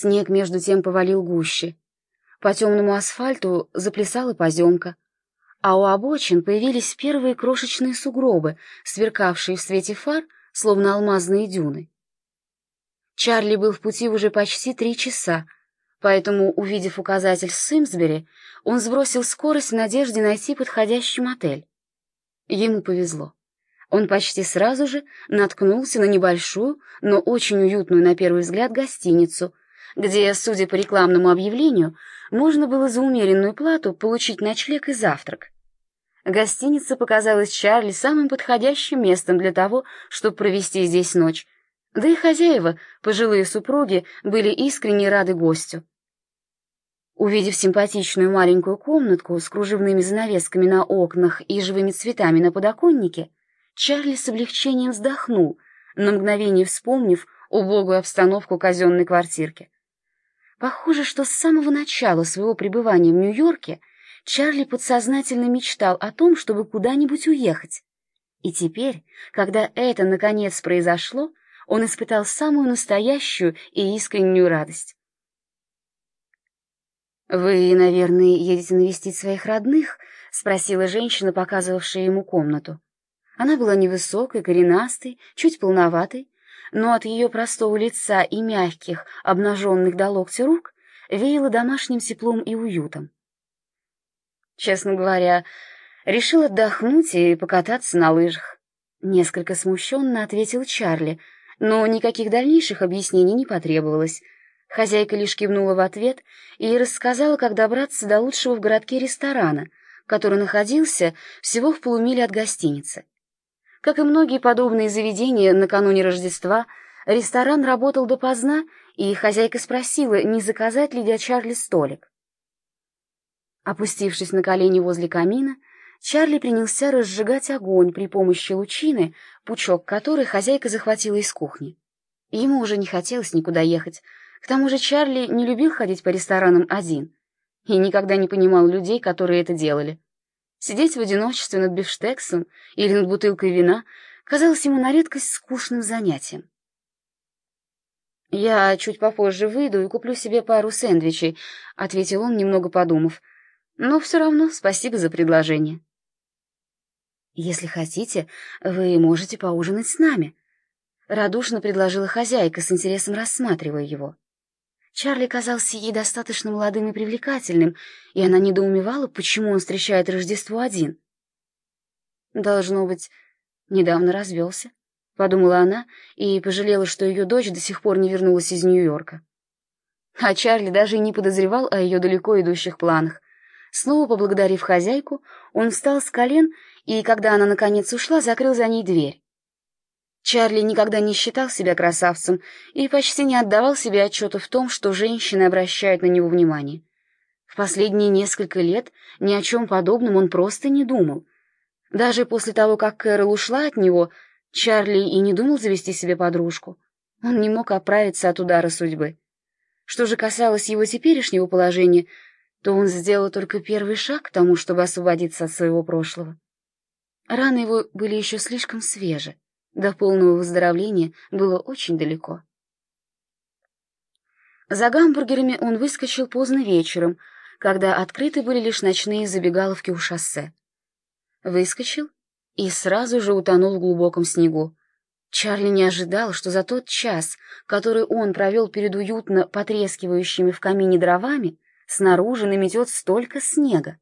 Снег между тем повалил гуще. По темному асфальту заплясала поземка, а у обочин появились первые крошечные сугробы, сверкавшие в свете фар, словно алмазные дюны. Чарли был в пути уже почти три часа, поэтому, увидев указатель Симсбери, он сбросил скорость в надежде найти подходящий мотель. Ему повезло. Он почти сразу же наткнулся на небольшую, но очень уютную на первый взгляд гостиницу, где, судя по рекламному объявлению, можно было за умеренную плату получить ночлег и завтрак. Гостиница показалась Чарли самым подходящим местом для того, чтобы провести здесь ночь, да и хозяева, пожилые супруги, были искренне рады гостю. Увидев симпатичную маленькую комнатку с кружевными занавесками на окнах и живыми цветами на подоконнике, Чарли с облегчением вздохнул, на мгновение вспомнив убогую обстановку казенной квартирки. Похоже, что с самого начала своего пребывания в Нью-Йорке Чарли подсознательно мечтал о том, чтобы куда-нибудь уехать. И теперь, когда это наконец произошло, он испытал самую настоящую и искреннюю радость. «Вы, наверное, едете навестить своих родных?» — спросила женщина, показывавшая ему комнату. Она была невысокой, коренастой, чуть полноватой, но от ее простого лица и мягких, обнаженных до локтя рук веяло домашним теплом и уютом. Честно говоря, решил отдохнуть и покататься на лыжах. Несколько смущенно ответил Чарли, но никаких дальнейших объяснений не потребовалось. Хозяйка лишь кивнула в ответ и рассказала, как добраться до лучшего в городке ресторана, который находился всего в полумиле от гостиницы. Как и многие подобные заведения накануне Рождества, ресторан работал допоздна, и хозяйка спросила, не заказать ли для Чарли столик. Опустившись на колени возле камина, Чарли принялся разжигать огонь при помощи лучины, пучок которой хозяйка захватила из кухни. Ему уже не хотелось никуда ехать. К тому же Чарли не любил ходить по ресторанам один и никогда не понимал людей, которые это делали. Сидеть в одиночестве над бифштексом или над бутылкой вина казалось ему на редкость скучным занятием. «Я чуть попозже выйду и куплю себе пару сэндвичей», — ответил он, немного подумав. «Но все равно спасибо за предложение». «Если хотите, вы можете поужинать с нами», — радушно предложила хозяйка, с интересом рассматривая его. Чарли казался ей достаточно молодым и привлекательным, и она недоумевала, почему он встречает Рождество один. «Должно быть, недавно развелся», — подумала она и пожалела, что ее дочь до сих пор не вернулась из Нью-Йорка. А Чарли даже и не подозревал о ее далеко идущих планах. Снова поблагодарив хозяйку, он встал с колен и, когда она наконец ушла, закрыл за ней дверь. Чарли никогда не считал себя красавцем и почти не отдавал себе отчета в том, что женщины обращают на него внимание. В последние несколько лет ни о чем подобном он просто не думал. Даже после того, как Кэрол ушла от него, Чарли и не думал завести себе подружку. Он не мог оправиться от удара судьбы. Что же касалось его теперешнего положения, то он сделал только первый шаг к тому, чтобы освободиться от своего прошлого. Раны его были еще слишком свежи. До полного выздоровления было очень далеко. За гамбургерами он выскочил поздно вечером, когда открыты были лишь ночные забегаловки у шоссе. Выскочил и сразу же утонул в глубоком снегу. Чарли не ожидал, что за тот час, который он провел перед уютно потрескивающими в камине дровами, снаружи наметет столько снега.